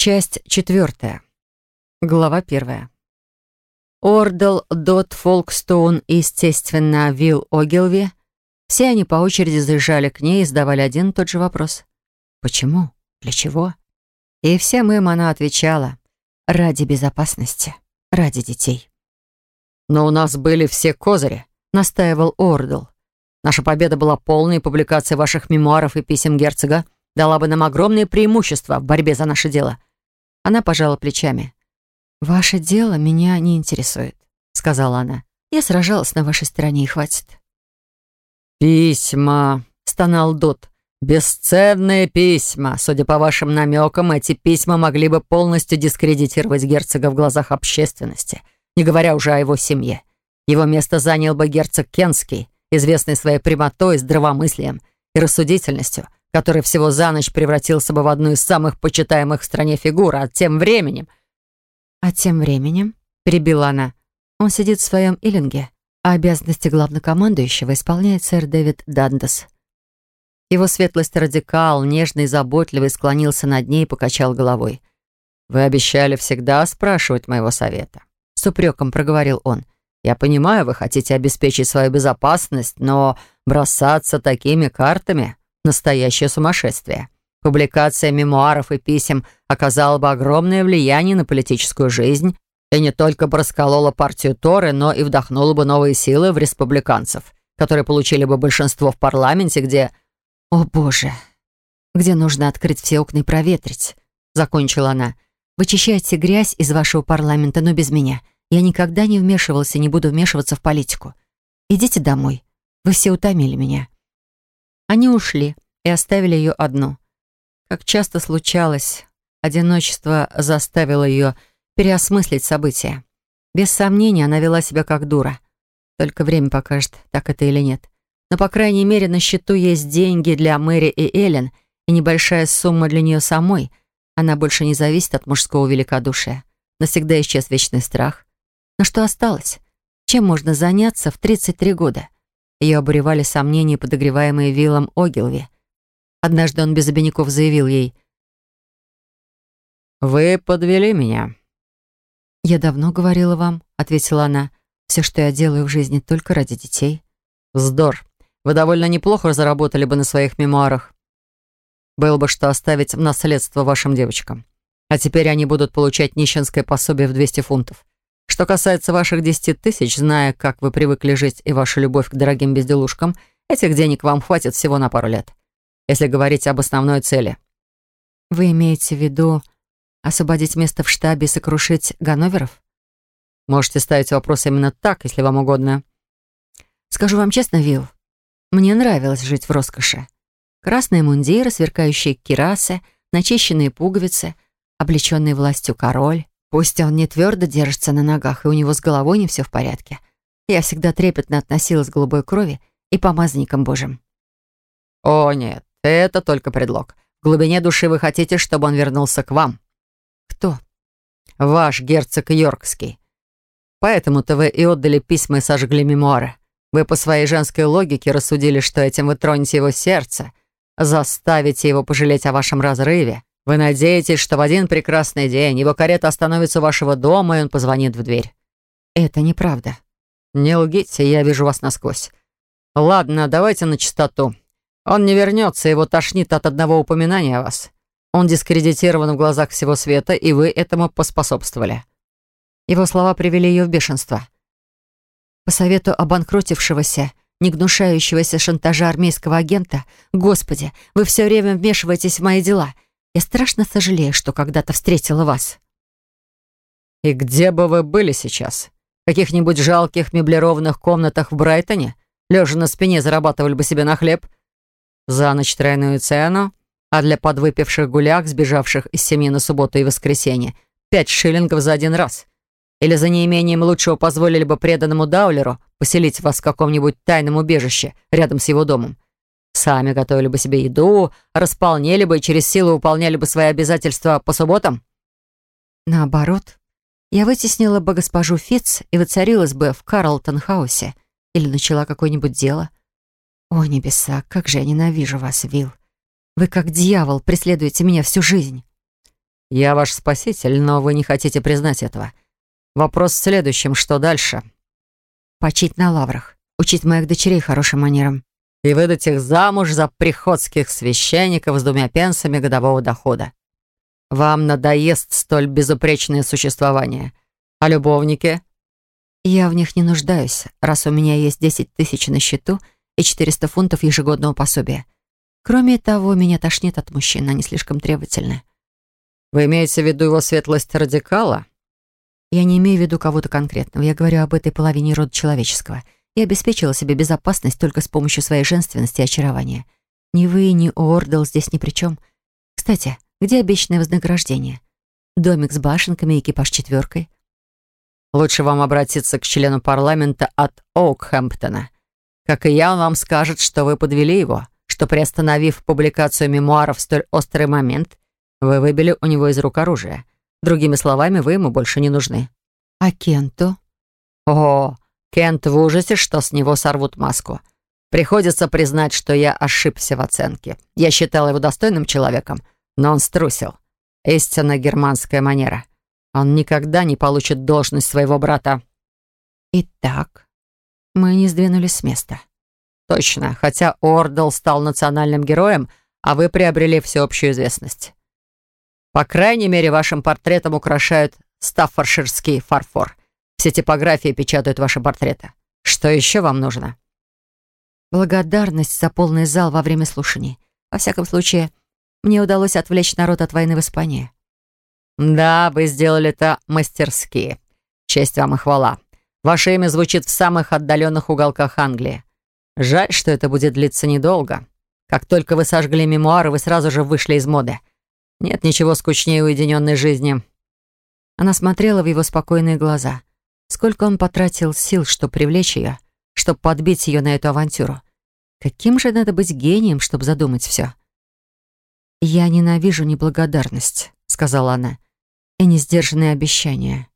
Часть четвертая. Глава первая. Ордл, Дот, Фолкстоун и, естественно, Вилл Огилви. Все они по очереди заезжали к ней и задавали один и тот же вопрос. Почему? Для чего? И всем им она отвечала. Ради безопасности. Ради детей. «Но у нас были все козыри», — настаивал Ордл. «Наша победа была полной, публикация ваших мемуаров и писем герцога дала бы нам огромные преимущества в борьбе за наше дело. Она пожала плечами. «Ваше дело меня не интересует», — сказала она. «Я сражалась на вашей стороне и хватит». «Письма», — стонал Дот. «Бесценные письма. Судя по вашим намекам, эти письма могли бы полностью дискредитировать герцога в глазах общественности, не говоря уже о его семье. Его место занял бы герцог Кенский, известный своей прямотой, здравомыслием и рассудительностью, который всего за ночь превратился бы в одну из самых почитаемых в стране фигур, а тем временем... «А тем временем», — перебила она, — «он сидит в своем Иллинге, а обязанности главнокомандующего исполняет сэр Дэвид Дандас». Его светлость радикал, нежный и заботливый, склонился над ней и покачал головой. «Вы обещали всегда спрашивать моего совета», — с упреком проговорил он. «Я понимаю, вы хотите обеспечить свою безопасность, но бросаться такими картами...» Настоящее сумасшествие. Публикация мемуаров и писем оказала бы огромное влияние на политическую жизнь и не только бы расколола партию Торы, но и вдохнула бы новые силы в республиканцев, которые получили бы большинство в парламенте, где... «О, Боже! Где нужно открыть все окна и проветрить?» — закончила она. «Вычищайте грязь из вашего парламента, но без меня. Я никогда не вмешивался и не буду вмешиваться в политику. Идите домой. Вы все утомили меня». Они ушли и оставили ее одну. Как часто случалось, одиночество заставило ее переосмыслить события. Без сомнения, она вела себя как дура. Только время покажет, так это или нет. Но, по крайней мере, на счету есть деньги для Мэри и Эллен и небольшая сумма для нее самой. Она больше не зависит от мужского великодушия. Навсегда исчез вечный страх. Но что осталось? Чем можно заняться в 33 года? Ее обуревали сомнения, подогреваемые Виллом Огилви. Однажды он без обиняков заявил ей. «Вы подвели меня». «Я давно говорила вам», — ответила она. «Все, что я делаю в жизни, только ради детей». «Вздор. Вы довольно неплохо заработали бы на своих мемуарах. Было бы что оставить в наследство вашим девочкам. А теперь они будут получать нищенское пособие в 200 фунтов. Что касается ваших десяти тысяч, зная, как вы привыкли жить и ваша любовь к дорогим безделушкам, этих денег вам хватит всего на пару лет. Если говорить об основной цели. Вы имеете в виду освободить место в штабе и сокрушить Ганноверов? Можете ставить вопрос именно так, если вам угодно. Скажу вам честно, Вилл, мне нравилось жить в роскоши. Красные мундиры, сверкающие кирасы, начищенные пуговицы, облеченный властью король. Пусть он не твердо держится на ногах, и у него с головой не все в порядке. Я всегда трепетно относилась к голубой крови и помазанникам Божьим. «О, нет, это только предлог. В глубине души вы хотите, чтобы он вернулся к вам». «Кто?» «Ваш герцог Йоркский. Поэтому-то вы и отдали письма и сожгли мемуары. Вы по своей женской логике рассудили, что этим вы тронете его сердце, заставите его пожалеть о вашем разрыве, вы надеетесь, что в один прекрасный день его карета остановится у вашего дома, и он позвонит в дверь. Это неправда. Не лгите, я вижу вас насквозь. Ладно, давайте на чистоту. Он не вернется, его тошнит от одного упоминания о вас. Он дискредитирован в глазах всего света, и вы этому поспособствовали. Его слова привели ее в бешенство. По совету обанкротившегося, не гнушающегося шантажа армейского агента, «Господи, вы все время вмешиваетесь в мои дела», я страшно сожалею, что когда-то встретила вас». «И где бы вы были сейчас? В каких-нибудь жалких меблированных комнатах в Брайтоне? Лежа на спине зарабатывали бы себе на хлеб? За ночь тройную цену, а для подвыпивших гулях, сбежавших из семьи на субботу и воскресенье, пять шиллингов за один раз? Или за неимением лучшего позволили бы преданному Даулеру поселить вас в каком-нибудь тайном убежище рядом с его домом? Сами готовили бы себе еду, располнели бы и через силу выполняли бы свои обязательства по субботам? Наоборот. Я вытеснила бы госпожу Фитц и воцарилась бы в Карлтон-хаусе или начала какое-нибудь дело. О, небеса, как же я ненавижу вас, Вилл. Вы как дьявол преследуете меня всю жизнь. Я ваш спаситель, но вы не хотите признать этого. Вопрос в следующем, что дальше? Почить на лаврах, учить моих дочерей хорошим манерам. И выдать их замуж за приходских священников с двумя пенсами годового дохода. Вам надоест столь безупречное существование. А любовники? Я в них не нуждаюсь, раз у меня есть 10 тысяч на счету и 400 фунтов ежегодного пособия. Кроме того, меня тошнит от мужчин, они слишком требовательны. Вы имеете в виду его светлость радикала? Я не имею в виду кого-то конкретного. Я говорю об этой половине рода человеческого. Я обеспечила себе безопасность только с помощью своей женственности и очарования. Ни вы, ни Уордл здесь ни при чем. Кстати, где обещанное вознаграждение? Домик с башенками и экипаж четверкой. Лучше вам обратиться к члену парламента от Оукхэмптона. Как и я, он вам скажет, что вы подвели его, что приостановив публикацию мемуаров в столь острый момент, вы выбили у него из рук оружие. Другими словами, вы ему больше не нужны. А Кенту? О, Кент в ужасе, что с него сорвут маску. Приходится признать, что я ошибся в оценке. Я считал его достойным человеком, но он струсил. Истинно германская манера. Он никогда не получит должность своего брата. Итак, мы не сдвинулись с места. Точно, хотя Ордл стал национальным героем, а вы приобрели всеобщую известность. По крайней мере, вашим портретом украшают стаффорширский фарфор. Все типографии печатают ваши портреты. Что еще вам нужно? Благодарность за полный зал во время слушаний. Во всяком случае, мне удалось отвлечь народ от войны в Испании. Да, вы сделали это мастерски. Честь вам и хвала. Ваше имя звучит в самых отдаленных уголках Англии. Жаль, что это будет длиться недолго. Как только вы сожгли мемуары, вы сразу же вышли из моды. Нет ничего скучнее уединенной жизни». Она смотрела в его спокойные глаза. Сколько он потратил сил, чтобы привлечь ее, чтобы подбить ее на эту авантюру. Каким же надо быть гением, чтобы задумать все? «Я ненавижу неблагодарность», — сказала она, — «и несдержанные обещания».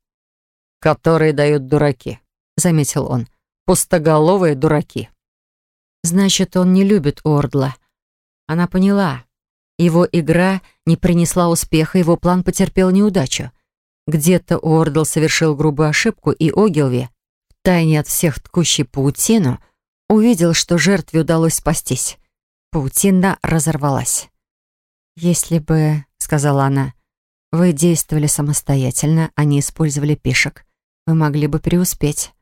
«Которые дают дураки», — заметил он. «Пустоголовые дураки». «Значит, он не любит Ордла». Она поняла. Его игра не принесла успеха, его план потерпел неудачу. Где-то Уордл совершил грубую ошибку, и Огилви, тайне от всех ткущий паутину, увидел, что жертве удалось спастись. Паутина разорвалась. «Если бы, — сказала она, — вы действовали самостоятельно, а не использовали пешек, вы могли бы преуспеть».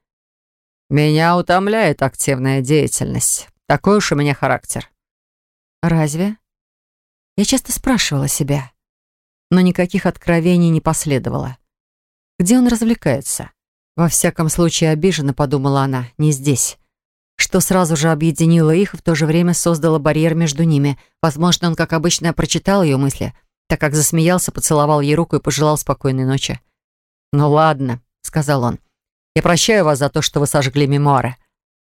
«Меня утомляет активная деятельность. Такой уж у меня характер». «Разве?» Я часто спрашивала себя, но никаких откровений не последовало. Где он развлекается? Во всяком случае, обиженно, подумала она, не здесь. Что сразу же объединило их и в то же время создало барьер между ними. Возможно, он, как обычно, прочитал ее мысли, так как засмеялся, поцеловал ей руку и пожелал спокойной ночи. «Ну ладно», — сказал он. «Я прощаю вас за то, что вы сожгли мемуары.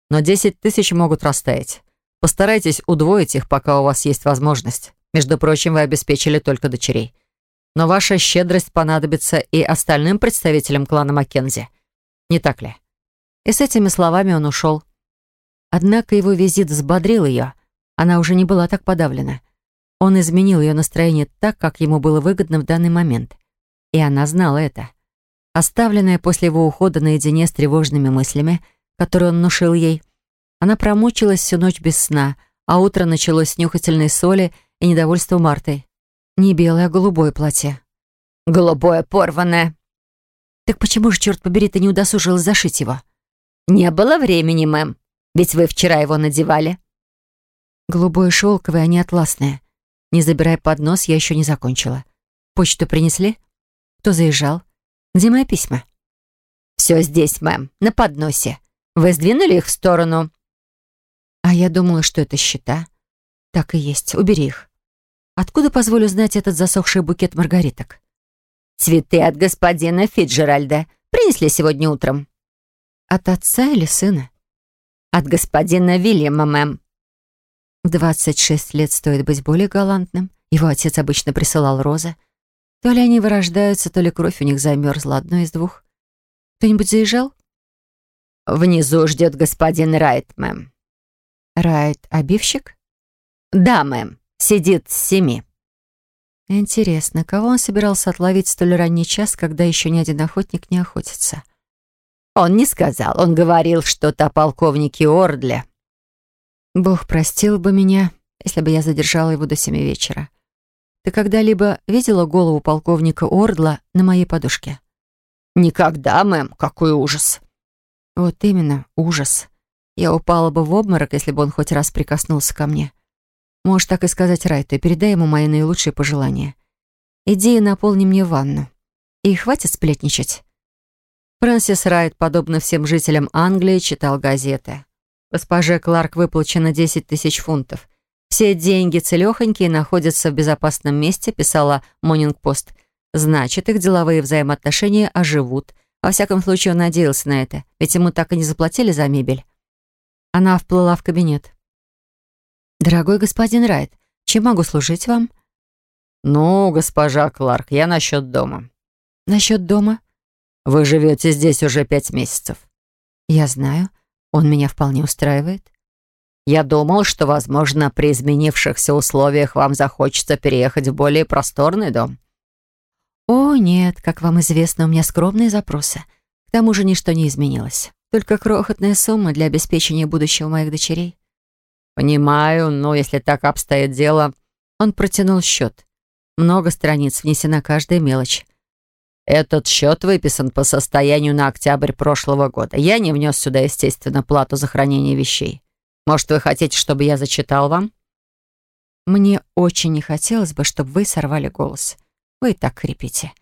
Но десять тысяч могут растаять. Постарайтесь удвоить их, пока у вас есть возможность. Между прочим, вы обеспечили только дочерей. Но ваша щедрость понадобится и остальным представителям клана Маккензи. Не так ли?» И с этими словами он ушел. Однако его визит взбодрил ее. Она уже не была так подавлена. Он изменил ее настроение так, как ему было выгодно в данный момент. И она знала это. Оставленная после его ухода наедине с тревожными мыслями, которые он внушил ей, она промучилась всю ночь без сна, а утро началось с нюхательной соли — и недовольство Мартой. Не белое, а голубое платье. «Голубое порванное». «Так почему же, черт побери, ты не удосужилась зашить его?» «Не было времени, мэм. Ведь вы вчера его надевали». «Голубое шелковое, а не атласное. Не забирай поднос, я еще не закончила. Почту принесли? Кто заезжал? Где мои письма?» «Все здесь, мэм, на подносе. Вы сдвинули их в сторону?» «А я думала, что это счета». «Так и есть. Убери их. Откуда позволю знать этот засохший букет маргариток?» «Цветы от господина Фиджеральда. Принесли сегодня утром». «От отца или сына?» «От господина Вильяма, мэм». В 26 лет стоит быть более галантным. Его отец обычно присылал розы. То ли они вырождаются, то ли кровь у них замерзла, одно из двух. Кто-нибудь заезжал? «Внизу ждет господин Райт, мэм». «Райт — обивщик?» «Да, мэм. Сидит с семи». Интересно, кого он собирался отловить в столь ранний час, когда еще ни один охотник не охотится? Он не сказал, он говорил что-то о полковнике Ордле. Бог простил бы меня, если бы я задержала его до семи вечера. Ты когда-либо видела голову полковника Ордла на моей подушке? Никогда, мэм, какой ужас. Вот именно, ужас. Я упала бы в обморок, если бы он хоть раз прикоснулся ко мне. Можешь так и сказать Райту, и передай ему мои наилучшие пожелания. Иди и наполни мне ванну. И хватит сплетничать. Фрэнсис Райт, подобно всем жителям Англии, читал газеты. Госпоже Кларк выплачено 10 тысяч фунтов. Все деньги целехонькие находятся в безопасном месте, писала Монинг Пост. Значит, их деловые взаимоотношения оживут. Во всяком случае, он надеялся на это, ведь ему так и не заплатили за мебель. Она вплыла в кабинет. «Дорогой господин Райт, чем могу служить вам?» «Ну, госпожа Кларк, я насчет дома». «Насчет дома?» «Вы живете здесь уже пять месяцев». «Я знаю. Он меня вполне устраивает». «Я думал, что, возможно, при изменившихся условиях вам захочется переехать в более просторный дом». «О, нет, как вам известно, у меня скромные запросы. К тому же ничто не изменилось. Только крохотная сумма для обеспечения будущего моих дочерей. «Понимаю, но если так обстоит дело...» Он протянул счет. Много страниц, внесена каждая мелочь. «Этот счет выписан по состоянию на октябрь прошлого года. Я не внес сюда, естественно, плату за хранение вещей. Может, вы хотите, чтобы я зачитал вам?» «Мне очень не хотелось бы, чтобы вы сорвали голос. Вы и так хрипите.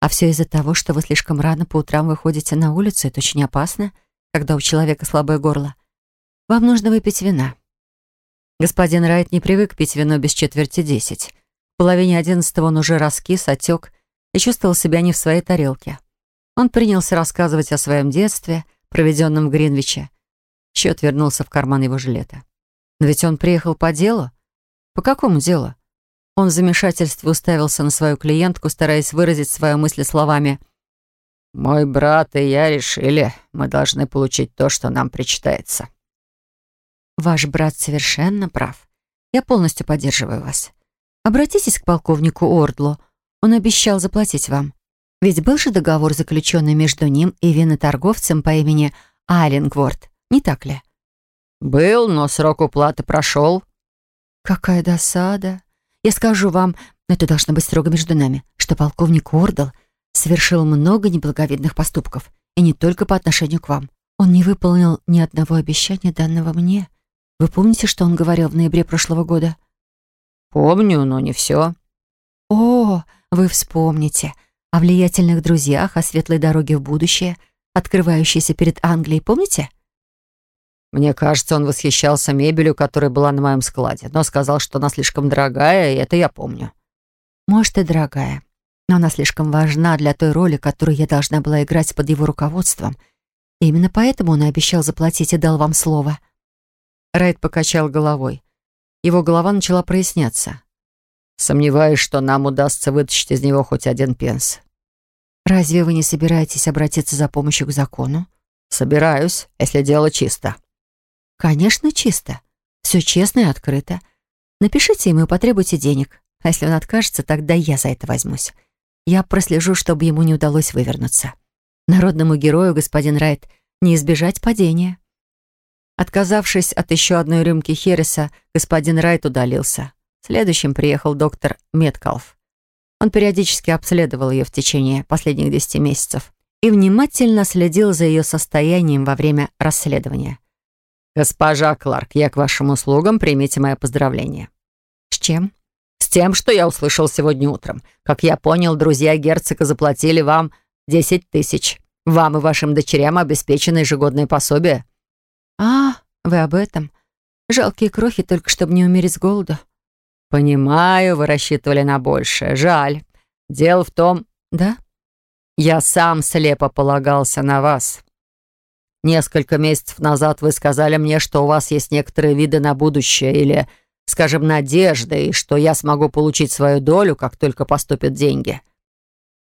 А все из-за того, что вы слишком рано по утрам выходите на улицу. Это очень опасно, когда у человека слабое горло. Вам нужно выпить вина». Господин Райт не привык пить вино без четверти десять. В половине одиннадцатого он уже раскис, отек и чувствовал себя не в своей тарелке. Он принялся рассказывать о своем детстве, проведенном в Гринвиче. Счет вернулся в карман его жилета. Но ведь он приехал по делу. По какому делу? Он в замешательстве уставился на свою клиентку, стараясь выразить свою мысль словами «Мой брат и я решили, мы должны получить то, что нам причитается». Ваш брат совершенно прав. Я полностью поддерживаю вас. Обратитесь к полковнику Ордлу. Он обещал заплатить вам. Ведь был же договор, заключенный между ним и виноторговцем по имени Аллингворд, не так ли? Был, но срок уплаты прошел. Какая досада. Я скажу вам, но это должно быть строго между нами, что полковник Ордл совершил много неблаговидных поступков, и не только по отношению к вам. Он не выполнил ни одного обещания, данного мне. Вы помните, что он говорил в ноябре прошлого года? Помню, но не все. О, вы вспомните. О влиятельных друзьях, о светлой дороге в будущее, открывающейся перед Англией, помните? Мне кажется, он восхищался мебелью, которая была на моем складе, но сказал, что она слишком дорогая, и это я помню. Может, и дорогая, но она слишком важна для той роли, которую я должна была играть под его руководством. И именно поэтому он обещал заплатить и дал вам слово. Райт покачал головой. Его голова начала проясняться. «Сомневаюсь, что нам удастся вытащить из него хоть один пенс». «Разве вы не собираетесь обратиться за помощью к закону?» «Собираюсь, если дело чисто». «Конечно, чисто. Все честно и открыто. Напишите ему и потребуйте денег. А если он откажется, тогда я за это возьмусь. Я прослежу, чтобы ему не удалось вывернуться. Народному герою, господин Райт, не избежать падения». Отказавшись от еще одной рюмки Хереса, господин Райт удалился. Следующим приехал доктор Меткалф. Он периодически обследовал ее в течение последних десяти месяцев и внимательно следил за ее состоянием во время расследования. «Госпожа Кларк, я к вашим услугам, примите мое поздравление». «С чем?» «С тем, что я услышал сегодня утром. Как я понял, друзья герцога заплатили вам десять тысяч. Вам и вашим дочерям обеспечено ежегодное пособие». «А, вы об этом? Жалкие крохи, только чтобы не умереть с голоду». «Понимаю, вы рассчитывали на большее. Жаль. Дело в том...» «Да?» «Я сам слепо полагался на вас. Несколько месяцев назад вы сказали мне, что у вас есть некоторые виды на будущее или, скажем, надежды, и что я смогу получить свою долю, как только поступят деньги».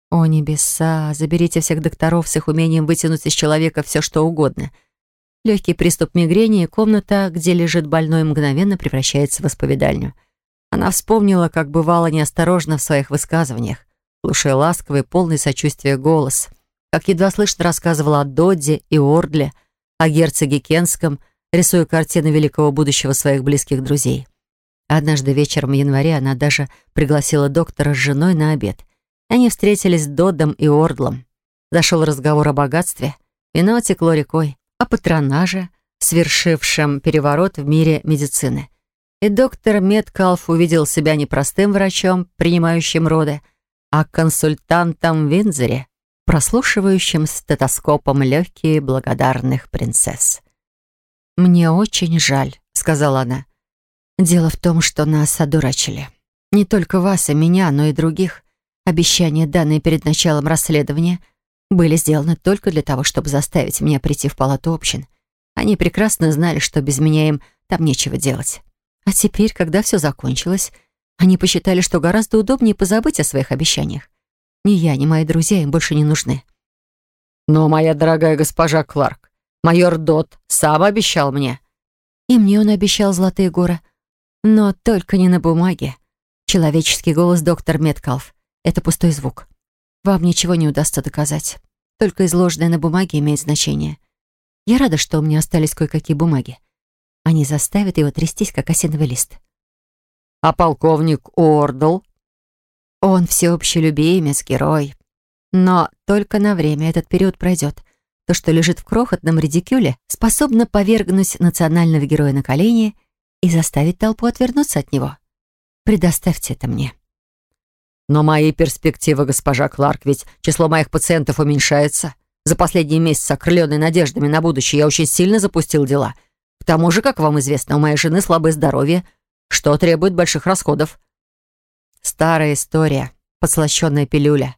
«О, небеса! Заберите всех докторов с их умением вытянуть из человека все, что угодно». Легкий приступ мигрени, и комната, где лежит больной, мгновенно превращается в исповедальню. Она вспомнила, как бывало неосторожно в своих высказываниях, слушая ласковый, полный сочувствия голос, как едва слышно рассказывала о Додде и Ордле, о герцоге Кенском, рисуя картины великого будущего своих близких друзей. Однажды вечером в январе она даже пригласила доктора с женой на обед. Они встретились с Доддом и Ордлом. Зашел разговор о богатстве. Вино текло рекой. О патронаже, свершившем переворот в мире медицины. И доктор Меткалф увидел себя не простым врачом, принимающим роды, а консультантом в Винзоре, прослушивающим стетоскопом легкие благодарных принцесс. «Мне очень жаль», — сказала она. «Дело в том, что нас одурачили. Не только вас и меня, но и других. Обещания, данные перед началом расследования, были сделаны только для того, чтобы заставить меня прийти в палату общин. Они прекрасно знали, что без меня им там нечего делать. А теперь, когда все закончилось, они посчитали, что гораздо удобнее позабыть о своих обещаниях. Ни я, ни мои друзья им больше не нужны. Но, моя дорогая госпожа Кларк, майор Дот сам обещал мне. И мне он обещал золотые горы. Но только не на бумаге. Человеческий голос доктор Меткалф — это пустой звук. Вам ничего не удастся доказать. Только изложенное на бумаге имеет значение. Я рада, что у меня остались кое-какие бумаги. Они заставят его трястись, как осиновый лист. А полковник Ордл? Он всеобщий любимец, герой. Но только на время этот период пройдет. То, что лежит в крохотном редикюле, способно повергнуть национального героя на колени и заставить толпу отвернуться от него. Предоставьте это мне. Но мои перспективы, госпожа Кларк, ведь число моих пациентов уменьшается. За последние месяцы, окрыленный надеждами на будущее, я очень сильно запустил дела. К тому же, как вам известно, у моей жены слабое здоровье, что требует больших расходов. Старая история, подслащенная пилюля.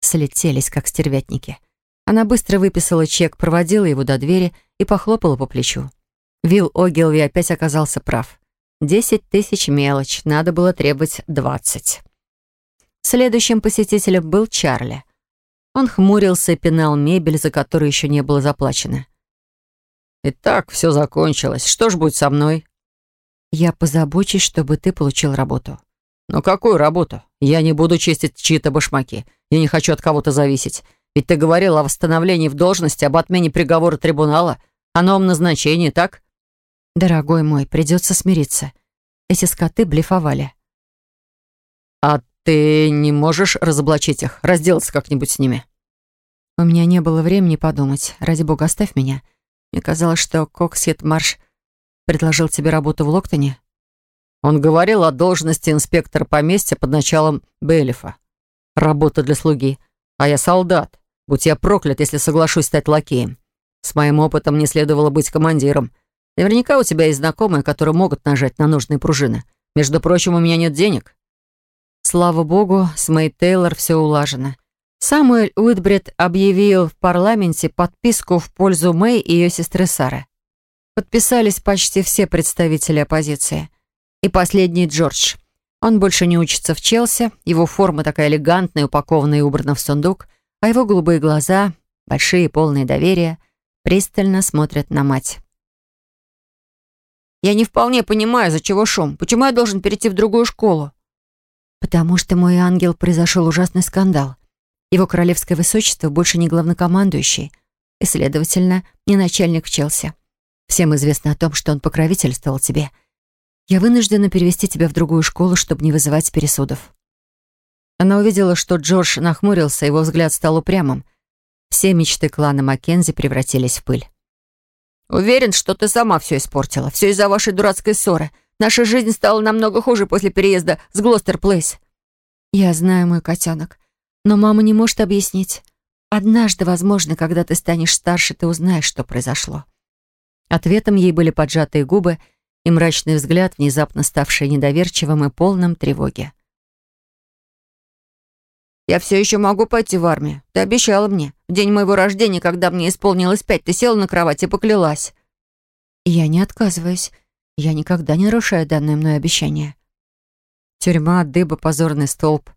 Слетелись, как стервятники. Она быстро выписала чек, проводила его до двери и похлопала по плечу. Вилл Огилви опять оказался прав. Десять тысяч мелочь, надо было требовать двадцать. Следующим посетителем был Чарли. Он хмурился и пинал мебель, за которую еще не было заплачено. «Итак, все закончилось. Что ж будет со мной?» «Я позабочусь, чтобы ты получил работу». «Но какую работу? Я не буду чистить чьи-то башмаки. Я не хочу от кого-то зависеть. Ведь ты говорил о восстановлении в должности, об отмене приговора трибунала, о новом назначении, так?» «Дорогой мой, придется смириться. Эти скоты блефовали». «А «Ты не можешь разоблачить их, разделаться как-нибудь с ними?» «У меня не было времени подумать. Ради бога, оставь меня. Мне казалось, что Коксет Марш предложил тебе работу в Локтоне». Он говорил о должности инспектора поместья под началом Бейлифа. Работа для слуги. А я солдат. Будь я проклят, если соглашусь стать лакеем. С моим опытом не следовало быть командиром. Наверняка у тебя есть знакомые, которые могут нажать на нужные пружины. Между прочим, у меня нет денег. Слава богу, с Мэй Тейлор все улажено. Самуэль Уитбрид объявил в парламенте подписку в пользу Мэй и ее сестры Сары. Подписались почти все представители оппозиции. И последний Джордж. Он больше не учится в Челси, его форма такая элегантная, упакованная и убрана в сундук, а его голубые глаза, большие, полные доверия, пристально смотрят на мать. «Я не вполне понимаю, за чего шум. Почему я должен перейти в другую школу?» «Потому что мой ангел произошел ужасный скандал. Его королевское высочество больше не главнокомандующий, и, следовательно, не начальник в Челси. Всем известно о том, что он покровительствовал тебе. Я вынуждена перевести тебя в другую школу, чтобы не вызывать пересудов». Она увидела, что Джордж нахмурился, его взгляд стал упрямым. Все мечты клана Маккензи превратились в пыль. «Уверен, что ты сама все испортила. Все из-за вашей дурацкой ссоры. Наша жизнь стала намного хуже после переезда с Глостер Плейс». «Я знаю, мой котенок. Но мама не может объяснить. Однажды, возможно, когда ты станешь старше, ты узнаешь, что произошло». Ответом ей были поджатые губы и мрачный взгляд, внезапно ставший недоверчивым и полным тревоги. «Я все еще могу пойти в армию. Ты обещала мне. В день моего рождения, когда мне исполнилось пять, ты села на кровать и поклялась». «Я не отказываюсь. Я никогда не нарушаю данное мной обещание. Тюрьма, дыба, позорный столб.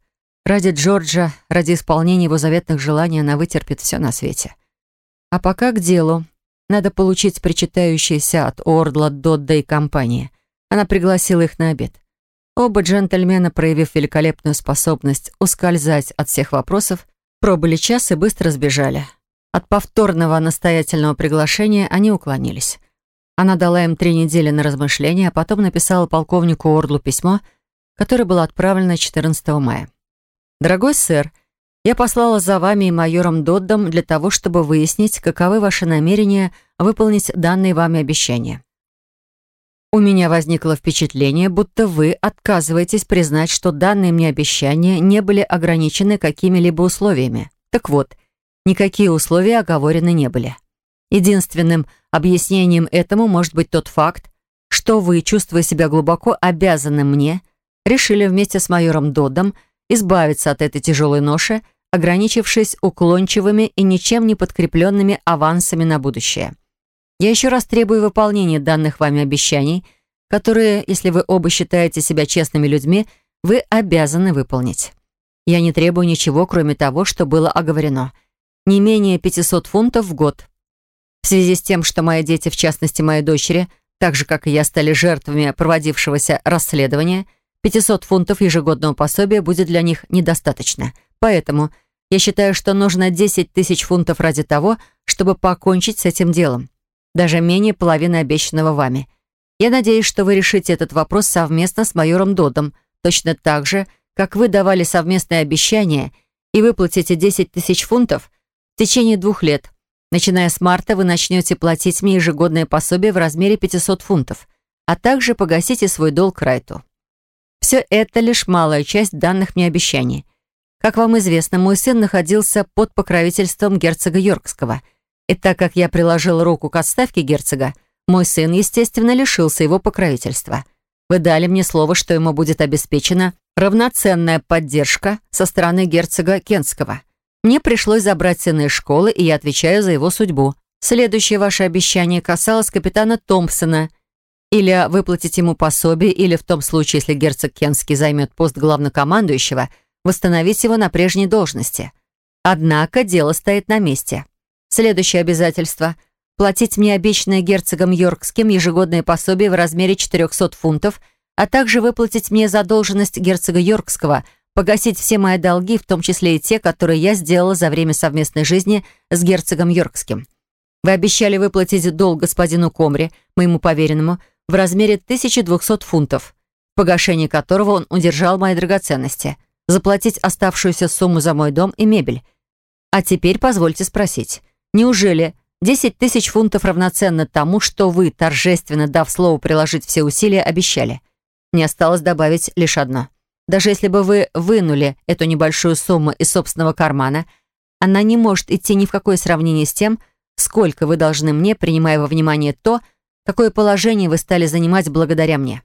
Ради Джорджа, ради исполнения его заветных желаний она вытерпит все на свете. А пока к делу. Надо получить причитающиеся от Ордла, Додда и компании. Она пригласила их на обед. Оба джентльмена, проявив великолепную способность ускользать от всех вопросов, пробыли час и быстро сбежали. От повторного настоятельного приглашения они уклонились. Она дала им три недели на размышления, а потом написала полковнику Ордлу письмо, которое было отправлено 14 мая. «Дорогой сэр, я послала за вами и майором Доддом для того, чтобы выяснить, каковы ваши намерения выполнить данные вами обещания. У меня возникло впечатление, будто вы отказываетесь признать, что данные мне обещания не были ограничены какими-либо условиями. Так вот, никакие условия оговорены не были. Единственным объяснением этому может быть тот факт, что вы, чувствуя себя глубоко обязанным мне, решили вместе с майором Додом избавиться от этой тяжелой ноши, ограничившись уклончивыми и ничем не подкрепленными авансами на будущее. Я еще раз требую выполнения данных вами обещаний, которые, если вы оба считаете себя честными людьми, вы обязаны выполнить. Я не требую ничего, кроме того, что было оговорено. Не менее 500 фунтов в год. В связи с тем, что мои дети, в частности мои дочери, так же, как и я, стали жертвами проводившегося расследования, 500 фунтов ежегодного пособия будет для них недостаточно. Поэтому я считаю, что нужно 10 тысяч фунтов ради того, чтобы покончить с этим делом даже менее половины обещанного вами. Я надеюсь, что вы решите этот вопрос совместно с майором Додом, точно так же, как вы давали совместное обещание и выплатите 10 тысяч фунтов в течение двух лет. Начиная с марта вы начнете платить мне ежегодное пособие в размере 500 фунтов, а также погасите свой долг Райту. Все это лишь малая часть данных мне обещаний. Как вам известно, мой сын находился под покровительством герцога Йоркского – и так как я приложил руку к отставке герцога, мой сын, естественно, лишился его покровительства. Вы дали мне слово, что ему будет обеспечена равноценная поддержка со стороны герцога Кентского. Мне пришлось забрать сына из школы, и я отвечаю за его судьбу. Следующее ваше обещание касалось капитана Томпсона. Или выплатить ему пособие, или в том случае, если герцог Кентский займет пост главнокомандующего, восстановить его на прежней должности. Однако дело стоит на месте. Следующее обязательство – платить мне обещанное герцогом Йоркским ежегодное пособие в размере 400 фунтов, а также выплатить мне задолженность герцога Йоркского, погасить все мои долги, в том числе и те, которые я сделала за время совместной жизни с герцогом Йоркским. Вы обещали выплатить долг господину Комри, моему поверенному, в размере 1200 фунтов, погашение которого он удержал мои драгоценности, заплатить оставшуюся сумму за мой дом и мебель. А теперь позвольте спросить – Неужели 10 тысяч фунтов равноценно тому, что вы, торжественно дав слово приложить все усилия, обещали? Мне осталось добавить лишь одно. Даже если бы вы вынули эту небольшую сумму из собственного кармана, она не может идти ни в какое сравнение с тем, сколько вы должны мне, принимая во внимание то, какое положение вы стали занимать благодаря мне.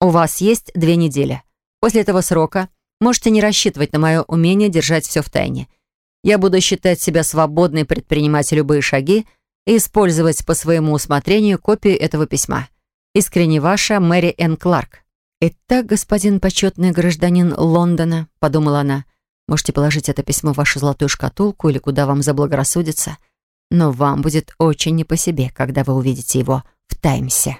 У вас есть две недели. После этого срока можете не рассчитывать на мое умение держать все в тайне – я буду считать себя свободной предпринимать любые шаги и использовать по своему усмотрению копию этого письма. Искренне ваша Мэри Энн Кларк. «Итак, господин почетный гражданин Лондона», — подумала она, «можете положить это письмо в вашу золотую шкатулку или куда вам заблагорассудится, но вам будет очень не по себе, когда вы увидите его в «Таймсе».